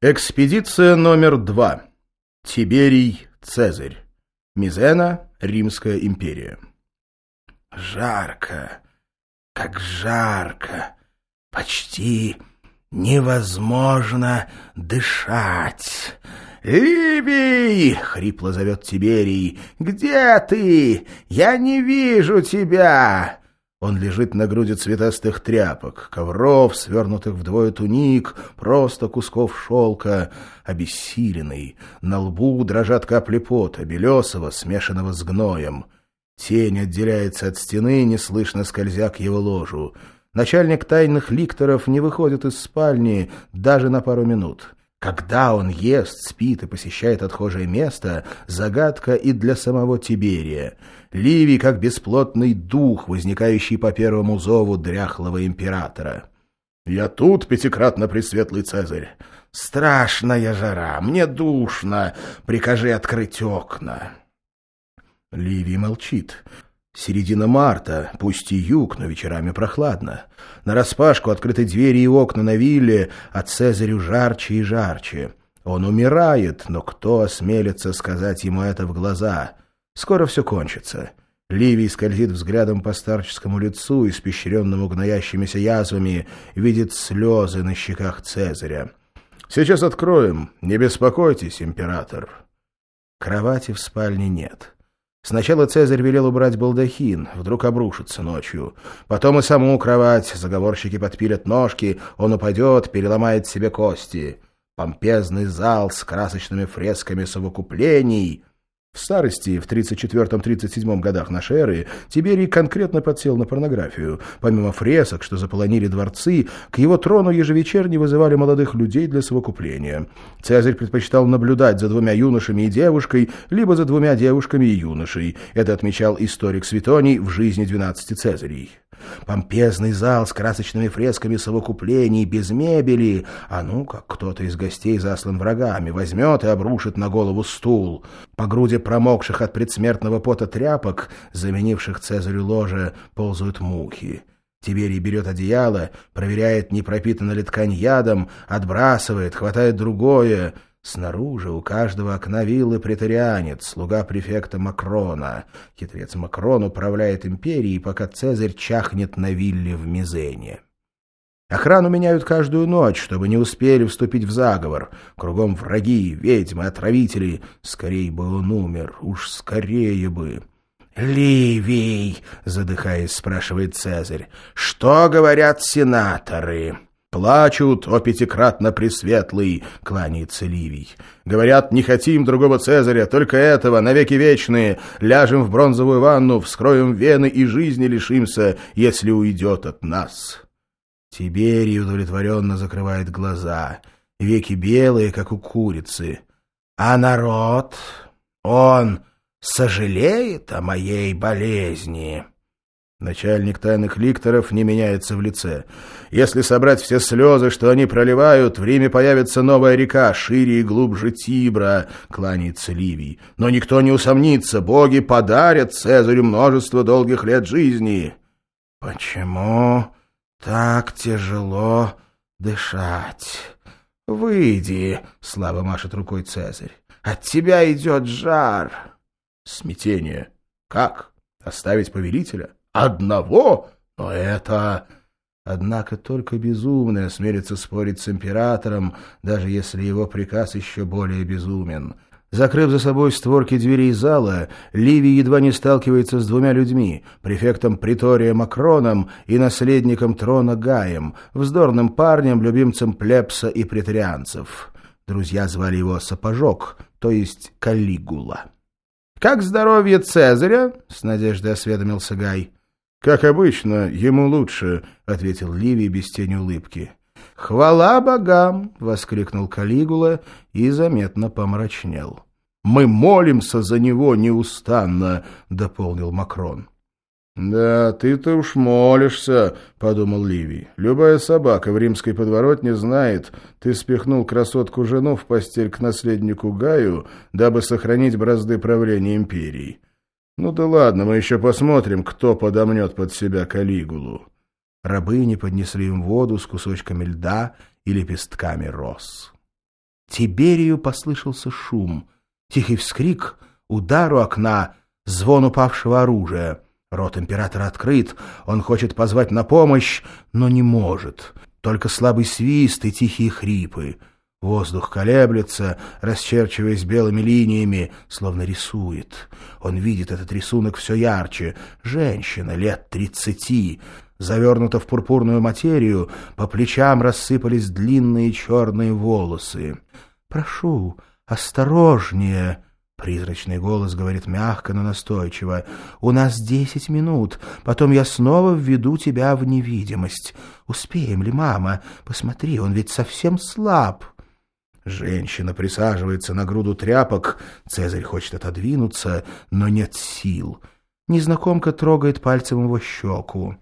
Экспедиция номер два. Тиберий Цезарь. Мизена, Римская империя. Жарко, как жарко, почти невозможно дышать. «Ливий!» — хрипло зовет Тиберий. «Где ты? Я не вижу тебя!» Он лежит на груди цветастых тряпок, ковров, свернутых вдвое туник, просто кусков шелка, обессиленный. На лбу дрожат капли пота, белесого, смешанного с гноем. Тень отделяется от стены, неслышно скользя к его ложу. Начальник тайных ликторов не выходит из спальни даже на пару минут. Когда он ест, спит и посещает отхожее место, загадка и для самого Тиберия. Ливий как бесплотный дух, возникающий по первому зову дряхлого императора. «Я тут, пятикратно пресветлый Цезарь. Страшная жара, мне душно. Прикажи открыть окна». Ливий молчит. Середина марта, пусть и юг, но вечерами прохладно. Нараспашку открыты двери и окна на вилле, а Цезарю жарче и жарче. Он умирает, но кто осмелится сказать ему это в глаза? Скоро все кончится. Ливий скользит взглядом по старческому лицу, испещренному гноящимися язвами, видит слезы на щеках Цезаря. «Сейчас откроем. Не беспокойтесь, император». Кровати в спальне нет. Сначала Цезарь велел убрать балдахин, вдруг обрушится ночью. Потом и саму кровать, заговорщики подпилят ножки, он упадет, переломает себе кости. Помпезный зал с красочными фресками совокуплений — в старости, в 34-37 годах нашей эры, Тиберий конкретно подсел на порнографию. Помимо фресок, что заполонили дворцы, к его трону ежевечерне вызывали молодых людей для совокупления. Цезарь предпочитал наблюдать за двумя юношами и девушкой, либо за двумя девушками и юношей. Это отмечал историк Светоний в «Жизни 12 Цезарей». Помпезный зал с красочными фресками совокуплений, без мебели. А ну, как кто-то из гостей заслан врагами, возьмет и обрушит на голову стул. По груди промокших от предсмертного пота тряпок, заменивших Цезарю ложе, ползают мухи. Тиберий берет одеяло, проверяет, не пропитана ли ткань ядом, отбрасывает, хватает другое — Снаружи у каждого окна виллы претарианец, слуга префекта Макрона. Хитрец Макрон управляет империей, пока Цезарь чахнет на вилле в Мизене. Охрану меняют каждую ночь, чтобы не успели вступить в заговор. Кругом враги, ведьмы, отравители. Скорей бы он умер, уж скорее бы. «Ливий!» — задыхаясь, спрашивает Цезарь. «Что говорят сенаторы?» «Плачут, о пятикратно пресветлый!» — кланяется Ливий. «Говорят, не хотим другого Цезаря, только этого, навеки вечные. Ляжем в бронзовую ванну, вскроем вены и жизни лишимся, если уйдет от нас». Тиберий удовлетворенно закрывает глаза, веки белые, как у курицы. «А народ, он сожалеет о моей болезни?» Начальник тайных ликторов не меняется в лице. Если собрать все слезы, что они проливают, в Риме появится новая река, шире и глубже Тибра, кланяется Ливий. Но никто не усомнится, боги подарят Цезарю множество долгих лет жизни. Почему так тяжело дышать? Выйди, слабо машет рукой Цезарь. От тебя идет жар. Смятение. Как? Оставить повелителя? Одного? Но это... Однако только безумный осмелится спорить с императором, даже если его приказ еще более безумен. Закрыв за собой створки дверей зала, Ливий едва не сталкивается с двумя людьми, префектом притория Макроном и наследником трона Гаем, вздорным парнем, любимцем плебса и претарианцев. Друзья звали его Сапожок, то есть Каллигула. «Как здоровье Цезаря?» — с надеждой осведомился Гай. «Как обычно, ему лучше», — ответил Ливий без тени улыбки. «Хвала богам!» — воскликнул Калигула и заметно помрачнел. «Мы молимся за него неустанно», — дополнил Макрон. «Да, ты-то уж молишься», — подумал Ливий. «Любая собака в римской подворотне знает, ты спихнул красотку-жену в постель к наследнику Гаю, дабы сохранить бразды правления империи. Ну да ладно, мы еще посмотрим, кто подомнет под себя Калигулу. Рабыни поднесли им воду с кусочками льда и лепестками роз. Тиберию послышался шум. Тихий вскрик, удар у окна, звон упавшего оружия. Рот императора открыт, он хочет позвать на помощь, но не может. Только слабый свист и тихие хрипы. Воздух колеблется, расчерчиваясь белыми линиями, словно рисует. Он видит этот рисунок все ярче. Женщина лет тридцати, завернута в пурпурную материю, по плечам рассыпались длинные черные волосы. «Прошу, осторожнее!» Призрачный голос говорит мягко, но настойчиво. «У нас десять минут, потом я снова введу тебя в невидимость. Успеем ли, мама? Посмотри, он ведь совсем слаб». Женщина присаживается на груду тряпок. Цезарь хочет отодвинуться, но нет сил. Незнакомка трогает пальцем его щеку.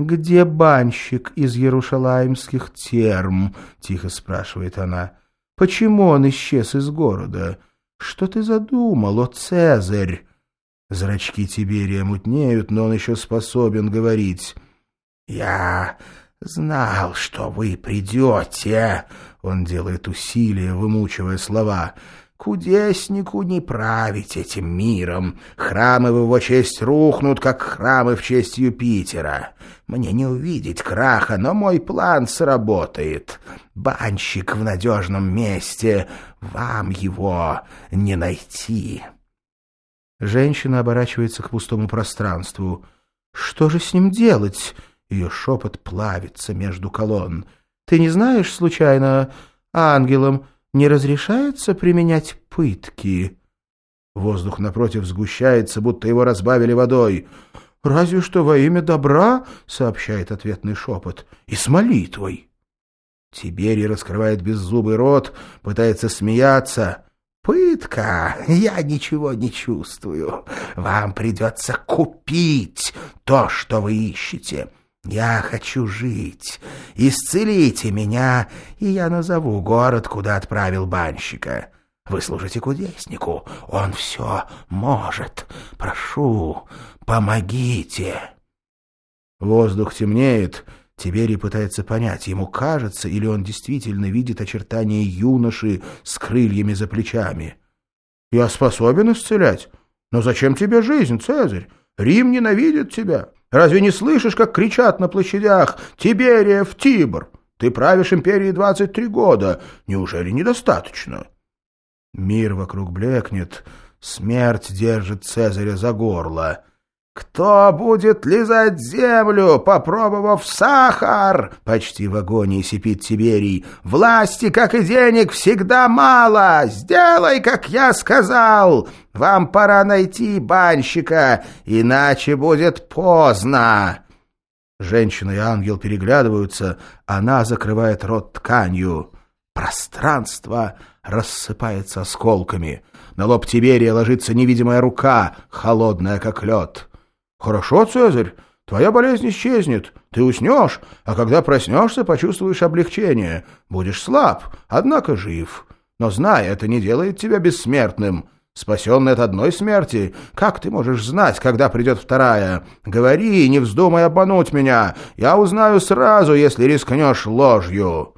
«Где банщик из Ярушалаимских терм?» — тихо спрашивает она. «Почему он исчез из города? Что ты задумал, о Цезарь?» Зрачки Тиберия мутнеют, но он еще способен говорить. «Я знал, что вы придете!» Он делает усилия, вымучивая слова. Кудеснику не править этим миром. Храмы в его честь рухнут, как храмы в честь Юпитера. Мне не увидеть краха, но мой план сработает. Банщик в надежном месте. Вам его не найти. Женщина оборачивается к пустому пространству. «Что же с ним делать?» Ее шепот плавится между колонн. «Ты не знаешь, случайно, ангелам не разрешается применять пытки. Воздух напротив сгущается, будто его разбавили водой. «Разве что во имя добра», — сообщает ответный шепот, — «и с молитвой». Тиберий раскрывает беззубый рот, пытается смеяться. «Пытка! Я ничего не чувствую. Вам придется купить то, что вы ищете. Я хочу жить. Исцелите меня, и я назову город, куда отправил банщика. Вы служите кудеснику, он все может. Прошу, помогите. Воздух темнеет, Тиберий пытается понять, ему кажется, или он действительно видит очертания юноши с крыльями за плечами. «Я способен исцелять? Но зачем тебе жизнь, Цезарь? Рим ненавидит тебя. Разве не слышишь, как кричат на площадях «Тибериев Тибр»? Ты правишь империей двадцать три года. Неужели недостаточно?» Мир вокруг блекнет, смерть держит Цезаря за горло. «Кто будет лизать землю, попробовав сахар?» — почти в агонии сипит Тиберий. «Власти, как и денег, всегда мало. Сделай, как я сказал. Вам пора найти банщика, иначе будет поздно». Женщина и ангел переглядываются, она закрывает рот тканью. Пространство рассыпается осколками. На лоб Тиберия ложится невидимая рука, холодная, как лед. «Хорошо, Цезарь, твоя болезнь исчезнет. Ты уснешь, а когда проснешься, почувствуешь облегчение. Будешь слаб, однако жив. Но знай, это не делает тебя бессмертным. Спасенный от одной смерти, как ты можешь знать, когда придет вторая? Говори, не вздумай обмануть меня. Я узнаю сразу, если рискнешь ложью».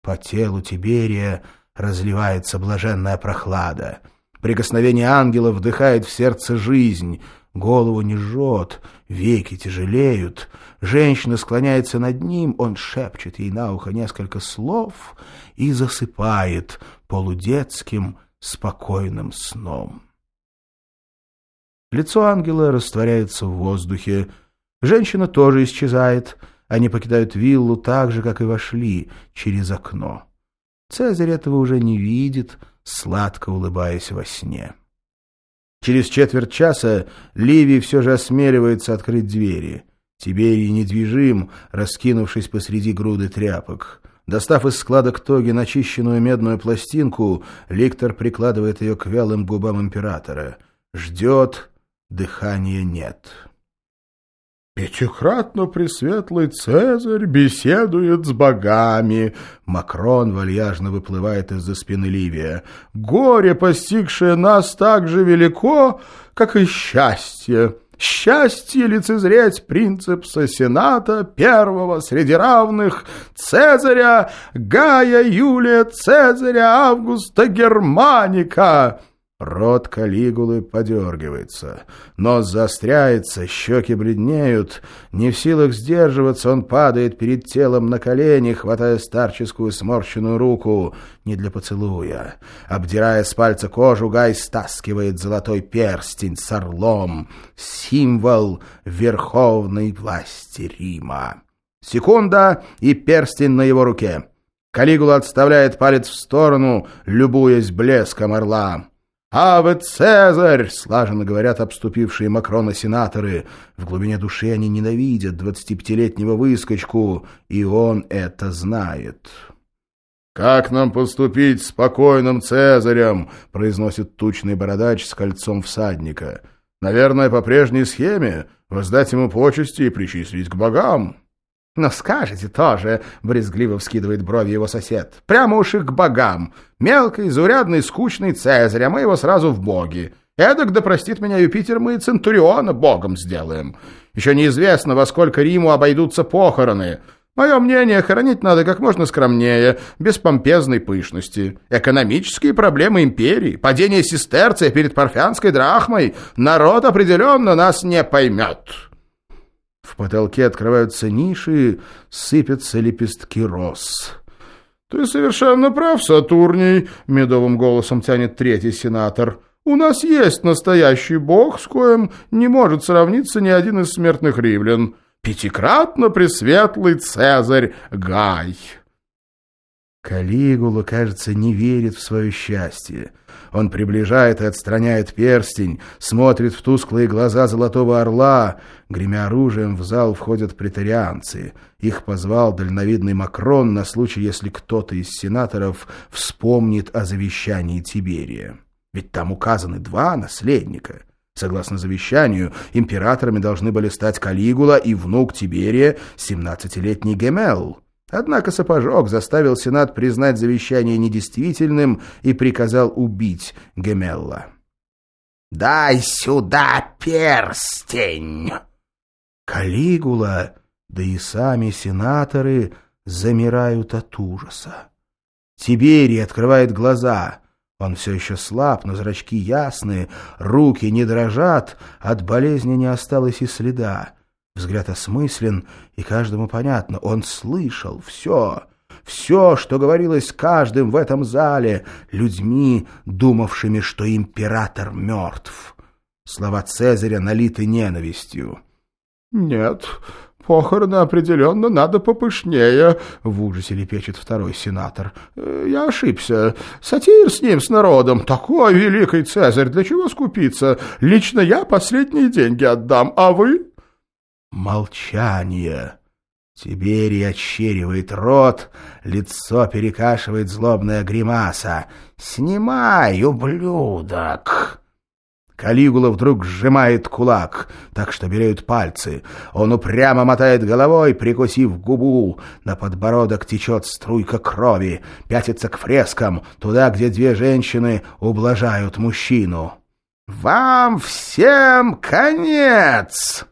По телу Тиберия разливается блаженная прохлада. Прикосновение ангела вдыхает в сердце жизнь — Голову не жжет, веки тяжелеют. Женщина склоняется над ним, он шепчет ей на ухо несколько слов и засыпает полудетским спокойным сном. Лицо ангела растворяется в воздухе. Женщина тоже исчезает. Они покидают виллу так же, как и вошли, через окно. Цезарь этого уже не видит, сладко улыбаясь во сне. Через четверть часа Ливий все же осмеливается открыть двери. Тиберий недвижим, раскинувшись посреди груды тряпок. Достав из складок тоги начищенную медную пластинку, ликтор прикладывает ее к вялым губам императора. Ждет, дыхания нет. Пятикратно пресветлый Цезарь беседует с богами. Макрон вальяжно выплывает из-за спины Ливия. Горе, постигшее нас, так же велико, как и счастье. Счастье лицезреть принципса Сената, первого среди равных, Цезаря, Гая Юлия Цезаря Августа Германика!» Рот Калигулы подергивается, нос заостряется, щеки бледнеют. Не в силах сдерживаться, он падает перед телом на колени, хватая старческую сморщенную руку. Не для поцелуя. Обдирая с пальца кожу, Гай стаскивает золотой перстень с орлом. Символ верховной власти Рима. Секунда, и перстень на его руке. Калигула отставляет палец в сторону, любуясь блеском орла. «Аве Цезарь!» — слаженно говорят обступившие Макрона сенаторы. В глубине души они ненавидят двадцатипятилетнего выскочку, и он это знает. «Как нам поступить с покойным Цезарем?» — произносит тучный бородач с кольцом всадника. «Наверное, по прежней схеме воздать ему почести и причислить к богам». «Но скажете тоже», — брезгливо вскидывает брови его сосед, — «прямо уж их к богам. Мелкий, заурядный, скучный Цезарь, а мы его сразу в боги. Эдак, да простит меня Юпитер, мы и Центуриона богом сделаем. Еще неизвестно, во сколько Риму обойдутся похороны. Мое мнение, хоронить надо как можно скромнее, без помпезной пышности. Экономические проблемы империи, падение сестерция перед парфянской драхмой, народ определенно нас не поймет». В потолке открываются ниши, сыпятся лепестки роз. «Ты совершенно прав, Сатурний», — медовым голосом тянет третий сенатор. «У нас есть настоящий бог, с коим не может сравниться ни один из смертных римлян. Пятикратно пресветлый Цезарь Гай». Калигула, кажется, не верит в свое счастье. Он приближает и отстраняет перстень, смотрит в тусклые глаза золотого орла. Гремя оружием, в зал входят претарианцы. Их позвал дальновидный Макрон на случай, если кто-то из сенаторов вспомнит о завещании Тиберия. Ведь там указаны два наследника. Согласно завещанию, императорами должны были стать Калигула и внук Тиберия, семнадцатилетний Гемел. Однако Сапожок заставил Сенат признать завещание недействительным и приказал убить Гемелла. «Дай сюда перстень!» Калигула, да и сами сенаторы замирают от ужаса. Тиберий открывает глаза. Он все еще слаб, но зрачки ясные, руки не дрожат, от болезни не осталось и следа. Взгляд осмыслен, и каждому понятно. Он слышал все, все, что говорилось каждым в этом зале, людьми, думавшими, что император мертв. Слова Цезаря налиты ненавистью. «Нет, похороны определенно надо попышнее», — в ужасе лепечет второй сенатор. «Э, «Я ошибся. Сатир с ним, с народом. Такой великий Цезарь, для чего скупиться? Лично я последние деньги отдам, а вы...» Молчание. Тиберий отщеривает рот, лицо перекашивает злобная гримаса. «Снимай, ублюдок!» Калигула вдруг сжимает кулак, так что береют пальцы. Он упрямо мотает головой, прикусив губу. На подбородок течет струйка крови, пятится к фрескам, туда, где две женщины ублажают мужчину. «Вам всем конец!»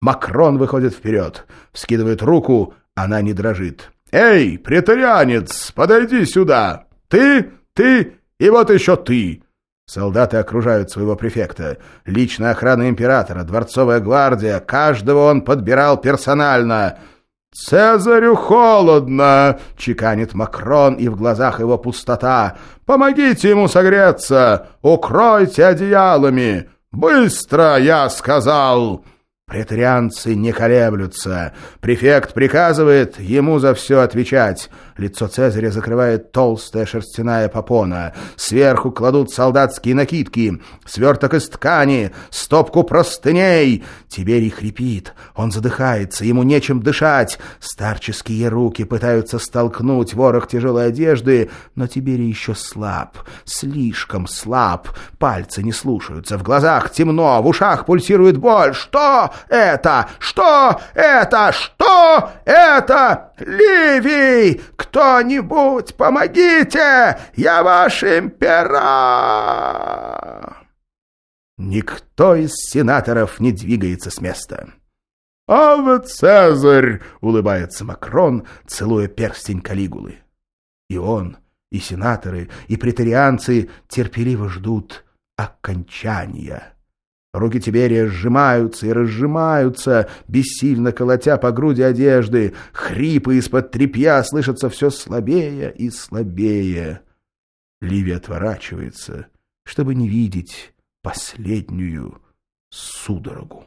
Макрон выходит вперед, вскидывает руку, она не дрожит. «Эй, претарианец, подойди сюда! Ты, ты и вот еще ты!» Солдаты окружают своего префекта. Личная охрана императора, дворцовая гвардия. Каждого он подбирал персонально. «Цезарю холодно!» — чеканит Макрон, и в глазах его пустота. «Помогите ему согреться! Укройте одеялами! Быстро, я сказал!» Претарианцы не колеблются. Префект приказывает ему за все отвечать. Лицо Цезаря закрывает толстая шерстяная попона. Сверху кладут солдатские накидки, сверток из ткани, стопку простыней. Тиберий хрипит, он задыхается, ему нечем дышать. Старческие руки пытаются столкнуть ворох тяжелой одежды, но Тиберий еще слаб, слишком слаб. Пальцы не слушаются, в глазах темно, в ушах пульсирует боль. Что? это? Что это? Что это? Ливий! Кто-нибудь помогите! Я ваш император!» Никто из сенаторов не двигается с места. «Аве Цезарь!» — улыбается Макрон, целуя перстень Калигулы. И он, и сенаторы, и претарианцы терпеливо ждут окончания. Руки Тиберия сжимаются и разжимаются, бессильно колотя по груди одежды. Хрипы из-под тряпья слышатся все слабее и слабее. Ливия отворачивается, чтобы не видеть последнюю судорогу.